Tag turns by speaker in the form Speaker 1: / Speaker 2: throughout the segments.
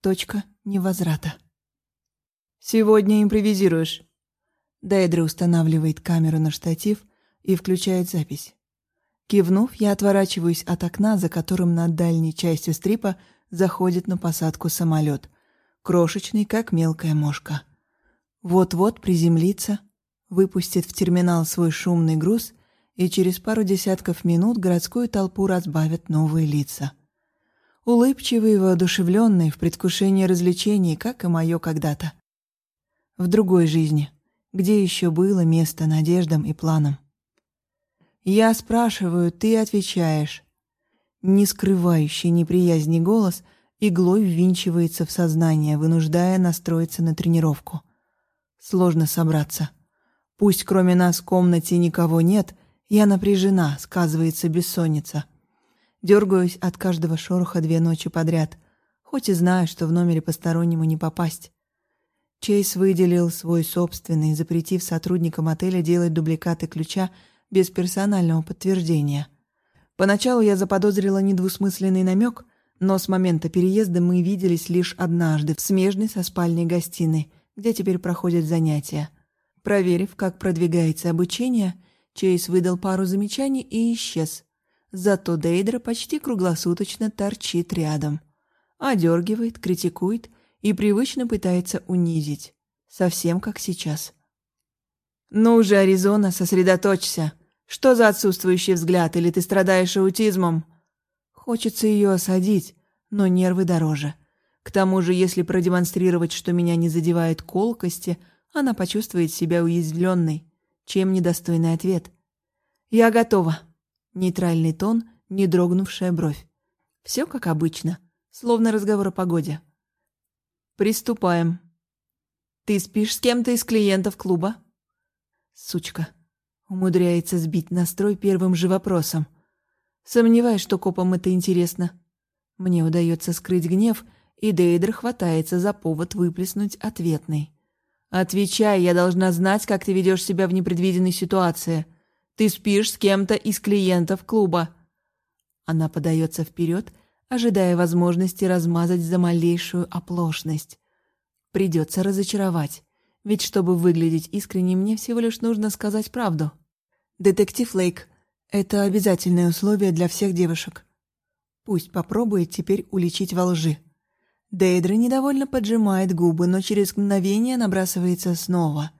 Speaker 1: Точка невозврата. «Сегодня импровизируешь». Дайдра устанавливает камеру на штатив и включает запись. Кивнув, я отворачиваюсь от окна, за которым над дальней частью стрипа заходит на посадку самолет, крошечный, как мелкая мошка. Вот-вот приземлится, выпустит в терминал свой шумный груз, и через пару десятков минут городскую толпу разбавят новые лица. Улыбчивые и воодушевленные, в предвкушении развлечений, как и мое когда-то. В другой жизни, где еще было место надеждам и планам. Я спрашиваю, ты отвечаешь. Не скрывающий неприязни голос иглой ввинчивается в сознание, вынуждая настроиться на тренировку. Сложно собраться. Пусть кроме нас в комнате никого нет, я напряжена, сказывается бессонница. Дергаюсь от каждого шороха две ночи подряд, хоть и знаю, что в номере постороннему не попасть. Чейз выделил свой собственный, запретив сотрудникам отеля делать дубликаты ключа без персонального подтверждения. Поначалу я заподозрила недвусмысленный намек, но с момента переезда мы виделись лишь однажды в смежной со спальней гостиной, где теперь проходят занятия. Проверив, как продвигается обучение, Чейз выдал пару замечаний и исчез. Зато Дейдра почти круглосуточно торчит рядом. Одергивает, критикует и привычно пытается унизить. Совсем как сейчас. «Ну же, Аризона, сосредоточься. Что за отсутствующий взгляд, или ты страдаешь аутизмом?» Хочется ее осадить, но нервы дороже. К тому же, если продемонстрировать, что меня не задевает колкости, она почувствует себя уязвленной, чем недостойный ответ. «Я готова», Нейтральный тон, не дрогнувшая бровь. Все как обычно, словно разговор о погоде. «Приступаем. Ты спишь с кем-то из клиентов клуба?» Сучка. Умудряется сбить настрой первым же вопросом. Сомневаюсь, что копам это интересно. Мне удается скрыть гнев, и Дейдер хватается за повод выплеснуть ответный. «Отвечай, я должна знать, как ты ведешь себя в непредвиденной ситуации». Ты спишь с кем-то из клиентов клуба». Она подается вперед, ожидая возможности размазать за малейшую оплошность. Придется разочаровать, ведь чтобы выглядеть искренне, мне всего лишь нужно сказать правду. «Детектив Лейк, это обязательное условие для всех девушек. Пусть попробует теперь уличить во лжи». Дейдра недовольно поджимает губы, но через мгновение набрасывается снова.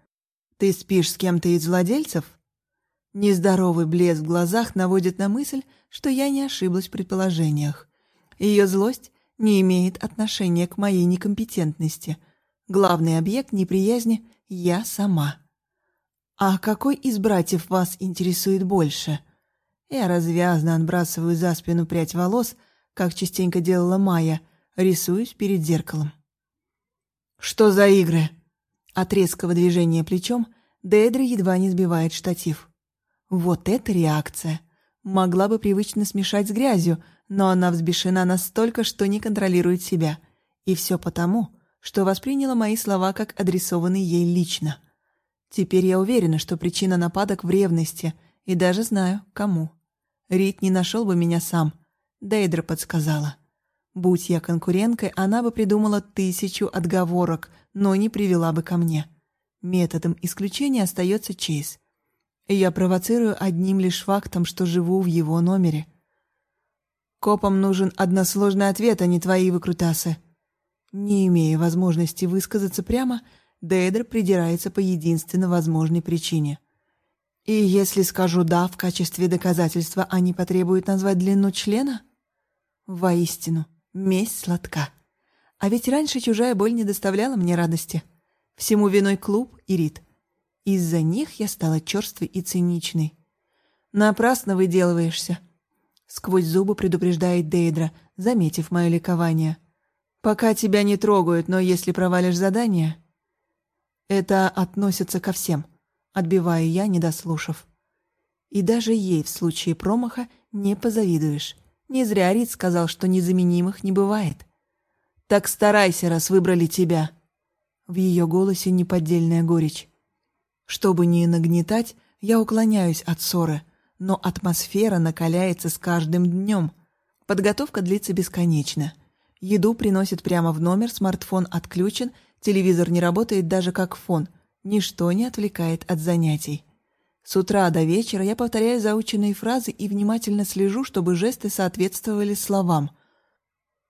Speaker 1: «Ты спишь с кем-то из владельцев?» Нездоровый блеск в глазах наводит на мысль, что я не ошиблась в предположениях. Ее злость не имеет отношения к моей некомпетентности. Главный объект неприязни — я сама. «А какой из братьев вас интересует больше?» Я развязно отбрасываю за спину прядь волос, как частенько делала Майя, рисуюсь перед зеркалом. «Что за игры?» От резкого движения плечом Дейдра едва не сбивает штатив. Вот эта реакция! Могла бы привычно смешать с грязью, но она взбешена настолько, что не контролирует себя. И все потому, что восприняла мои слова как адресованные ей лично. Теперь я уверена, что причина нападок в ревности, и даже знаю, кому. Рит не нашел бы меня сам. Дейдра подсказала. Будь я конкуренткой, она бы придумала тысячу отговорок, но не привела бы ко мне. Методом исключения остается Чейз. Я провоцирую одним лишь фактом, что живу в его номере. Копам нужен односложный ответ, а не твои выкрутасы. Не имея возможности высказаться прямо, Дейдер придирается по единственно возможной причине. И если скажу «да» в качестве доказательства, они потребуют назвать длину члена? Воистину, месть сладка. А ведь раньше чужая боль не доставляла мне радости. Всему виной клуб и Рит. Из-за них я стала черствой и циничной. «Напрасно выделываешься», — сквозь зубы предупреждает Дейдра, заметив мое ликование. «Пока тебя не трогают, но если провалишь задание...» «Это относится ко всем», — отбиваю я, не дослушав. И даже ей в случае промаха не позавидуешь. Не зря Рид сказал, что незаменимых не бывает. «Так старайся, раз выбрали тебя». В ее голосе неподдельная горечь. Чтобы не нагнетать, я уклоняюсь от ссоры, но атмосфера накаляется с каждым днем. Подготовка длится бесконечно. Еду приносят прямо в номер, смартфон отключен, телевизор не работает даже как фон. Ничто не отвлекает от занятий. С утра до вечера я повторяю заученные фразы и внимательно слежу, чтобы жесты соответствовали словам.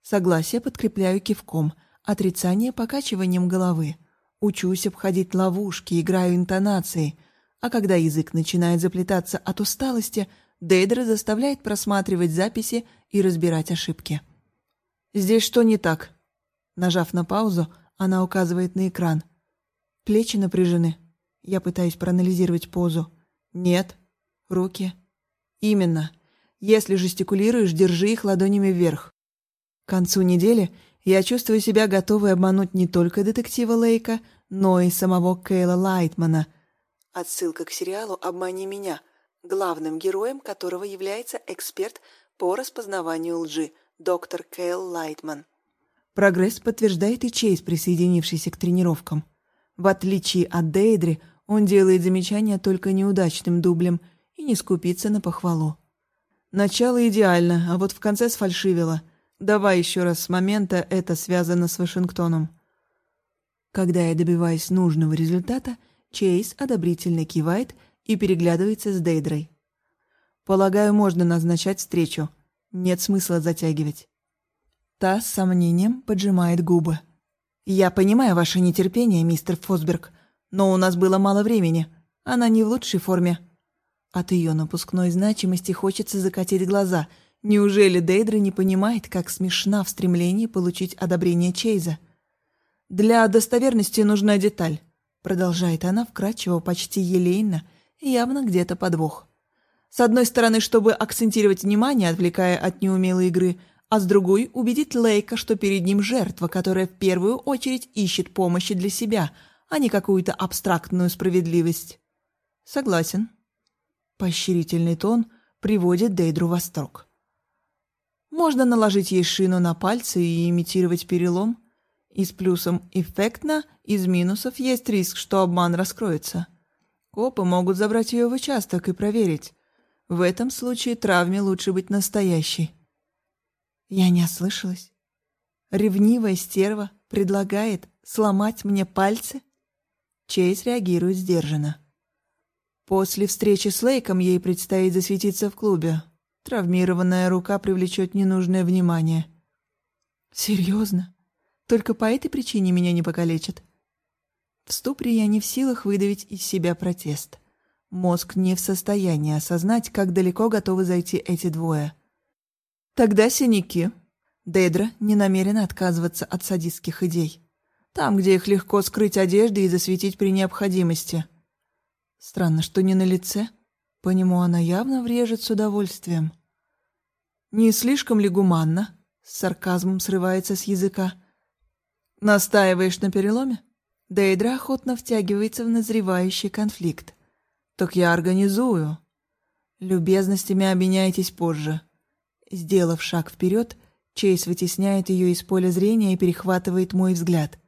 Speaker 1: Согласие подкрепляю кивком, отрицание – покачиванием головы. Учусь обходить ловушки, играю интонации. А когда язык начинает заплетаться от усталости, Дейдра заставляет просматривать записи и разбирать ошибки. «Здесь что не так?» Нажав на паузу, она указывает на экран. Плечи напряжены. Я пытаюсь проанализировать позу. Нет. Руки. Именно. Если жестикулируешь, держи их ладонями вверх. К концу недели я чувствую себя готовой обмануть не только детектива Лейка, но и самого Кейла Лайтмана. Отсылка к сериалу «Обмани меня», главным героем которого является эксперт по распознаванию лжи – доктор Кейл Лайтман. Прогресс подтверждает и Чейз, присоединившийся к тренировкам. В отличие от Дейдри, он делает замечания только неудачным дублем и не скупится на похвалу. Начало идеально, а вот в конце сфальшивило. Давай еще раз с момента это связано с Вашингтоном. Когда я добиваюсь нужного результата, Чейз одобрительно кивает и переглядывается с Дейдрой. Полагаю, можно назначать встречу. Нет смысла затягивать. Та с сомнением поджимает губы. «Я понимаю ваше нетерпение, мистер Фосберг, но у нас было мало времени. Она не в лучшей форме». От ее напускной значимости хочется закатить глаза. Неужели Дейдра не понимает, как смешна в стремлении получить одобрение Чейза? «Для достоверности нужна деталь», — продолжает она вкрадчиво, почти елейно, явно где-то подвох. С одной стороны, чтобы акцентировать внимание, отвлекая от неумелой игры, а с другой – убедить Лейка, что перед ним жертва, которая в первую очередь ищет помощи для себя, а не какую-то абстрактную справедливость. Согласен. Поощрительный тон приводит Дейдру в восторг. Можно наложить ей шину на пальцы и имитировать перелом. Из плюсом эффектно, из минусов есть риск, что обман раскроется. Копы могут забрать ее в участок и проверить, в этом случае травме лучше быть настоящей. Я не ослышалась. Ревнивая стерва предлагает сломать мне пальцы? Чейз реагирует сдержанно. После встречи с Лейком ей предстоит засветиться в клубе. Травмированная рука привлечет ненужное внимание. Серьезно? Только по этой причине меня не покалечат? В ступре я не в силах выдавить из себя протест. Мозг не в состоянии осознать, как далеко готовы зайти эти двое. Тогда синяки. Дейдра не намерена отказываться от садистских идей. Там, где их легко скрыть одеждой и засветить при необходимости. Странно, что не на лице. По нему она явно врежет с удовольствием. Не слишком ли гуманно? С сарказмом срывается с языка. Настаиваешь на переломе? Дейдра охотно втягивается в назревающий конфликт. «Так я организую». «Любезностями обменяйтесь позже». Сделав шаг вперед, Чейз вытесняет ее из поля зрения и перехватывает мой взгляд.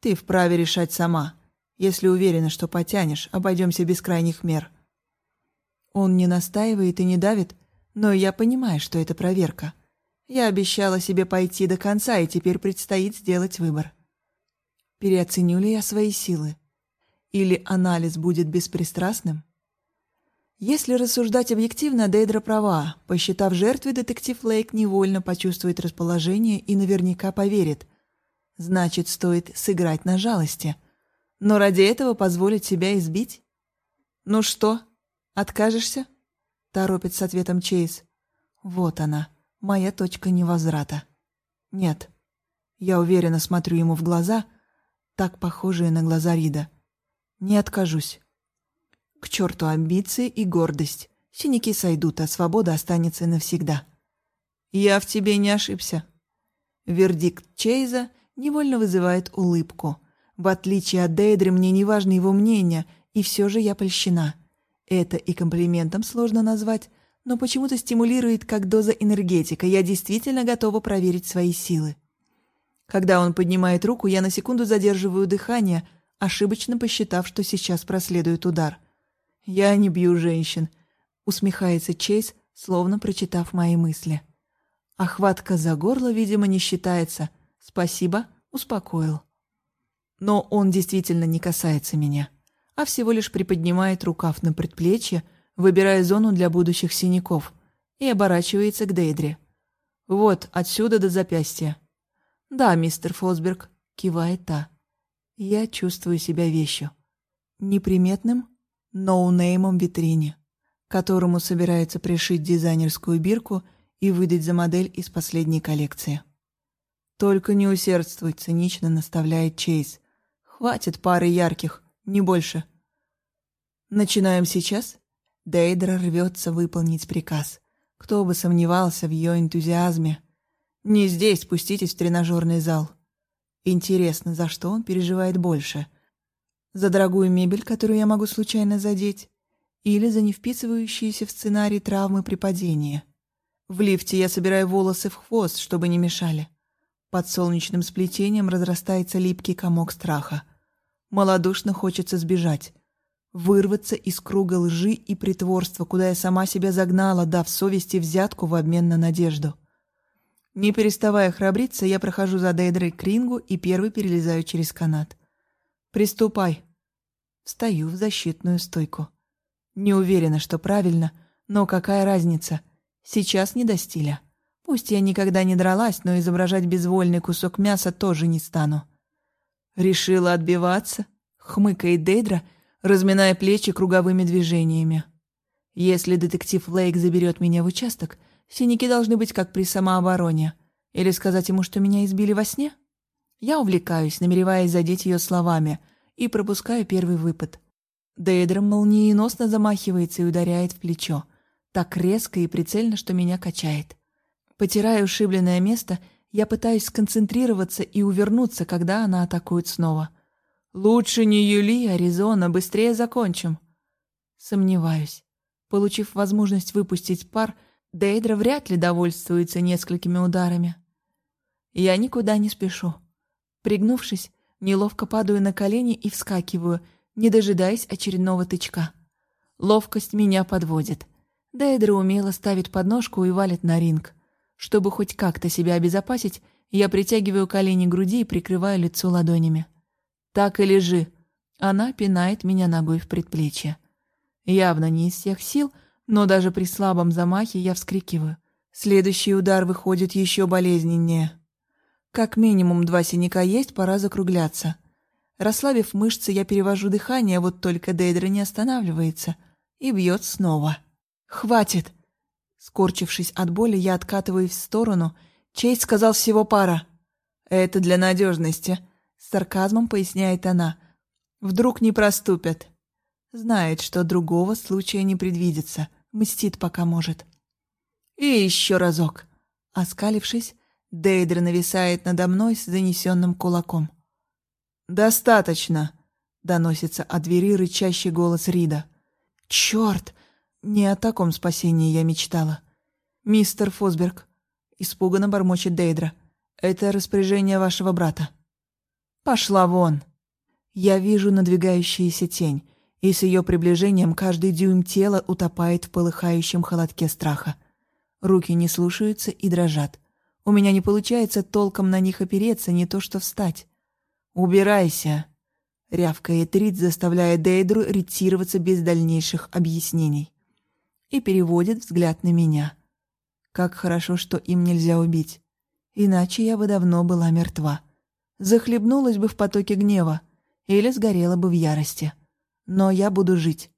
Speaker 1: «Ты вправе решать сама. Если уверена, что потянешь, обойдемся без крайних мер». Он не настаивает и не давит, но я понимаю, что это проверка. Я обещала себе пойти до конца, и теперь предстоит сделать выбор. Переоценю ли я свои силы? Или анализ будет беспристрастным? Если рассуждать объективно, Дейдра права. Посчитав жертвой, детектив Лейк невольно почувствует расположение и наверняка поверит. Значит, стоит сыграть на жалости. Но ради этого позволить себя избить? «Ну что, откажешься?» — торопит с ответом Чейз. «Вот она, моя точка невозврата». «Нет». Я уверенно смотрю ему в глаза, так похожие на глаза Рида. Не откажусь. К черту амбиции и гордость. Синяки сойдут, а свобода останется навсегда. Я в тебе не ошибся. Вердикт Чейза невольно вызывает улыбку. В отличие от Дейдры, мне не важно его мнение, и все же я польщена. Это и комплиментом сложно назвать, но почему-то стимулирует как доза энергетика. Я действительно готова проверить свои силы. Когда он поднимает руку, я на секунду задерживаю дыхание, ошибочно посчитав, что сейчас проследует удар. «Я не бью женщин», — усмехается Чейз, словно прочитав мои мысли. Охватка за горло, видимо, не считается. Спасибо, успокоил. Но он действительно не касается меня, а всего лишь приподнимает рукав на предплечье, выбирая зону для будущих синяков, и оборачивается к Дейдре. «Вот, отсюда до запястья». «Да, мистер Фосберг», — кивает та. «Я чувствую себя вещью. Неприметным, ноунеймом витрине, которому собираются пришить дизайнерскую бирку и выдать за модель из последней коллекции. «Только не усердствуй», — цинично наставляет Чейз. «Хватит пары ярких, не больше». «Начинаем сейчас?» Дейдра рвется выполнить приказ. Кто бы сомневался в ее энтузиазме. «Не здесь, спуститесь в тренажерный зал». Интересно, за что он переживает больше? За дорогую мебель, которую я могу случайно задеть? Или за не вписывающиеся в сценарий травмы при падении? В лифте я собираю волосы в хвост, чтобы не мешали. Под солнечным сплетением разрастается липкий комок страха. Молодушно хочется сбежать. Вырваться из круга лжи и притворства, куда я сама себя загнала, дав совести взятку в обмен на надежду. Не переставая храбриться, я прохожу за Дейдрой к рингу и первый перелезаю через канат. «Приступай!» Встаю в защитную стойку. Не уверена, что правильно, но какая разница — Сейчас не до стиля. Пусть я никогда не дралась, но изображать безвольный кусок мяса тоже не стану. Решила отбиваться, хмыкает Дейдра, разминая плечи круговыми движениями. Если детектив Лейк заберет меня в участок, синяки должны быть как при самообороне. Или сказать ему, что меня избили во сне? Я увлекаюсь, намереваясь задеть ее словами, и пропускаю первый выпад. Дейдра молниеносно замахивается и ударяет в плечо так резко и прицельно, что меня качает. Потирая ушибленное место, я пытаюсь сконцентрироваться и увернуться, когда она атакует снова. «Лучше не Юли, Аризона, быстрее закончим!» Сомневаюсь. Получив возможность выпустить пар, Дейдра вряд ли довольствуется несколькими ударами. Я никуда не спешу. Пригнувшись, неловко падаю на колени и вскакиваю, не дожидаясь очередного тычка. Ловкость меня подводит. Дейдра умело ставит подножку и валит на ринг. Чтобы хоть как-то себя обезопасить, я притягиваю колени к груди и прикрываю лицо ладонями. «Так и лежи». Она пинает меня ногой в предплечье. Явно не из всех сил, но даже при слабом замахе я вскрикиваю. Следующий удар выходит еще болезненнее. Как минимум два синяка есть, пора закругляться. Расслабив мышцы, я перевожу дыхание, вот только Дейдра не останавливается и бьет снова. «Хватит!» Скорчившись от боли, я откатываюсь в сторону. Чейз сказал всего пара. «Это для надежности», — с сарказмом поясняет она. «Вдруг не проступят». Знает, что другого случая не предвидится. Мстит, пока может. И еще разок. Оскалившись, Дейдр нависает надо мной с занесенным кулаком. «Достаточно!» — доносится от двери рычащий голос Рида. «Черт! Не о таком спасении я мечтала. «Мистер Фосберг», — испуганно бормочет Дейдра, — «это распоряжение вашего брата». «Пошла вон!» Я вижу надвигающуюся тень, и с ее приближением каждый дюйм тела утопает в полыхающем холодке страха. Руки не слушаются и дрожат. У меня не получается толком на них опереться, не то что встать. «Убирайся!» — рявкает Рид, заставляя Дейдру ретироваться без дальнейших объяснений и переводит взгляд на меня. Как хорошо, что им нельзя убить. Иначе я бы давно была мертва. Захлебнулась бы в потоке гнева или сгорела бы в ярости. Но я буду жить.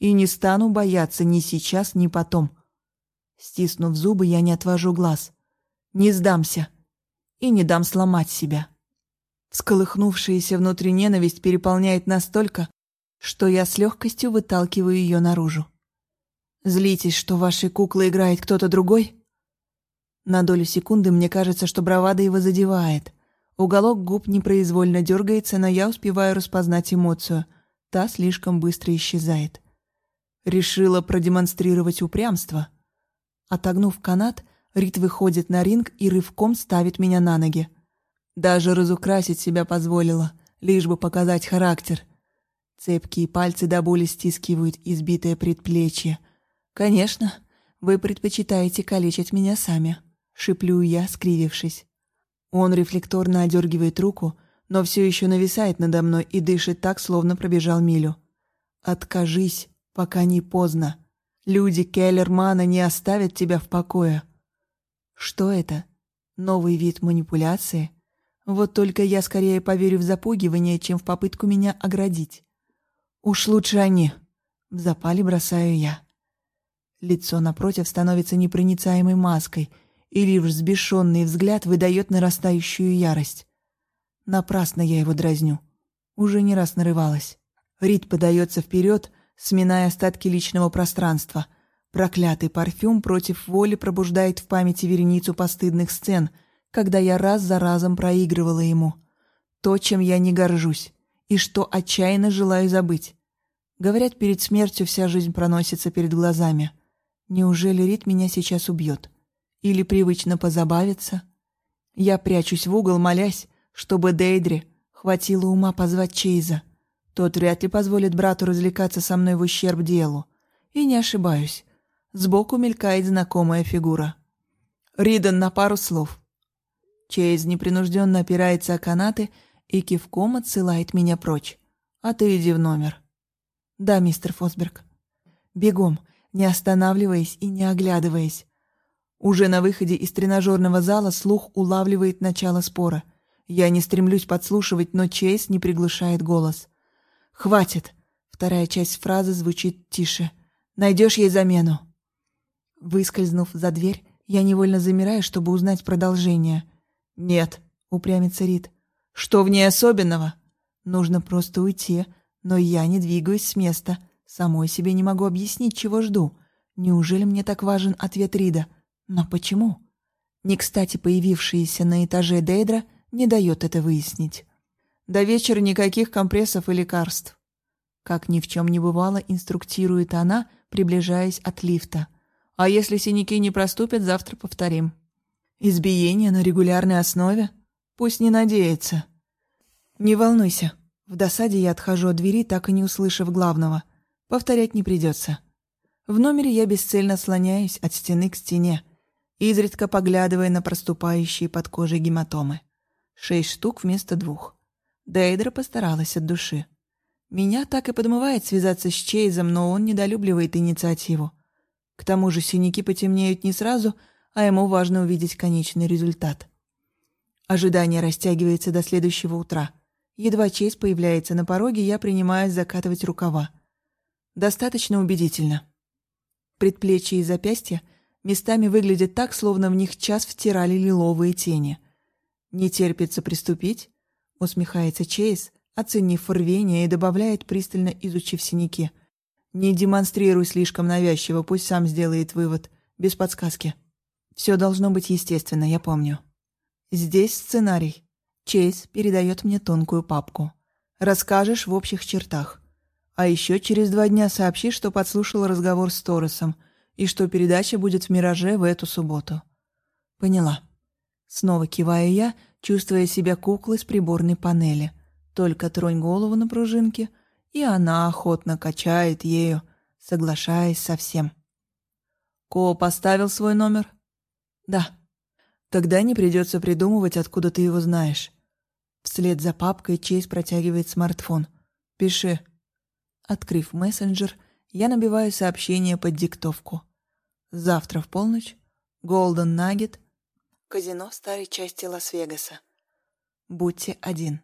Speaker 1: И не стану бояться ни сейчас, ни потом. Стиснув зубы, я не отвожу глаз. Не сдамся. И не дам сломать себя. Всколыхнувшаяся внутри ненависть переполняет настолько, что я с легкостью выталкиваю ее наружу. Злитесь, что вашей куклой играет кто-то другой? На долю секунды мне кажется, что бравада его задевает. Уголок губ непроизвольно дергается, но я успеваю распознать эмоцию. Та слишком быстро исчезает. Решила продемонстрировать упрямство. Отогнув канат, Рит выходит на ринг и рывком ставит меня на ноги. Даже разукрасить себя позволила, лишь бы показать характер. Цепкие пальцы до боли стискивают избитое предплечье — «Конечно, вы предпочитаете калечить меня сами». — шиплю я, скривившись. Он рефлекторно одергивает руку, но все еще нависает надо мной и дышит так, словно пробежал милю. «Откажись, пока не поздно. Люди Келлермана не оставят тебя в покое». Что это? Новый вид манипуляции? Вот только я скорее поверю в запугивание, чем в попытку меня оградить. Уж лучше они. В запале бросаю я. Лицо напротив становится непроницаемой маской, и лишь взбешенный взгляд выдает нарастающую ярость. Напрасно я его дразню. Уже не раз нарывалась. Рид подается вперед, сминая остатки личного пространства. Проклятый парфюм против воли пробуждает в памяти вереницу постыдных сцен, когда я раз за разом проигрывала ему. То, чем я не горжусь, и что отчаянно желаю забыть. Говорят, перед смертью вся жизнь проносится перед глазами. Неужели Рид меня сейчас убьет? Или привычно позабавится? Я прячусь в угол, молясь, чтобы Дейдри хватило ума позвать Чейза. Тот вряд ли позволит брату развлекаться со мной в ущерб делу. И не ошибаюсь. Сбоку мелькает знакомая фигура. Ридан на пару слов. Чейз непринужденно опирается о канаты и кивком отсылает меня прочь. А ты иди в номер. Да, мистер Фосберг. Бегом, не останавливаясь и не оглядываясь. Уже на выходе из тренажерного зала слух улавливает начало спора. Я не стремлюсь подслушивать, но Чейз не приглушает голос. «Хватит!» Вторая часть фразы звучит тише. «Найдешь ей замену!» Выскользнув за дверь, я невольно замираю, чтобы узнать продолжение. «Нет», — упрямится Рид. «Что в ней особенного?» «Нужно просто уйти, но я не двигаюсь с места. Самой себе не могу объяснить, чего жду. Неужели мне так важен ответ Рида? Но почему?» Не кстати появившаяся на этаже Дейдра не дает это выяснить. До вечера никаких компрессов и лекарств. Как ни в чем не бывало, инструктирует она, приближаясь от лифта. А если синяки не проступят, завтра повторим. Избиение на регулярной основе? Пусть не надеется. Не волнуйся. В досаде я отхожу от двери, так и не услышав главного. Повторять не придется. В номере я бесцельно слоняюсь от стены к стене, изредка поглядывая на проступающие под кожей гематомы. Шесть штук вместо двух. Дейдра постаралась от души. Меня так и подмывает связаться с Чейзом, но он недолюбливает инициативу. К тому же синяки потемнеют не сразу, а ему важно увидеть конечный результат. Ожидание растягивается до следующего утра. Едва Чейз появляется на пороге, я принимаюсь закатывать рукава. Достаточно убедительно. Предплечья и запястья местами выглядят так, словно в них час втирали лиловые тени. «Не терпится приступить?» — усмехается Чейз, оценив рвение и добавляет, пристально изучив синяки. «Не демонстрируй слишком навязчиво, пусть сам сделает вывод, без подсказки. Все должно быть естественно, я помню». «Здесь сценарий». Чейз передает мне тонкую папку. «Расскажешь в общих чертах. А еще через два дня сообщи, что подслушал разговор с Торресом и что передача будет в «Мираже» в эту субботу». Поняла. Снова киваю я, чувствуя себя куклой с приборной панели. Только тронь голову на пружинке, и она охотно качает ею, соглашаясь со всем. Ко поставил свой номер? Да. Тогда не придется придумывать, откуда ты его знаешь. Вслед за папкой Чейз протягивает смартфон. Пиши. Открыв мессенджер, я набиваю сообщение под диктовку. Завтра в полночь. Голден Наггет. Казино старой части Лас-Вегаса. Будьте один.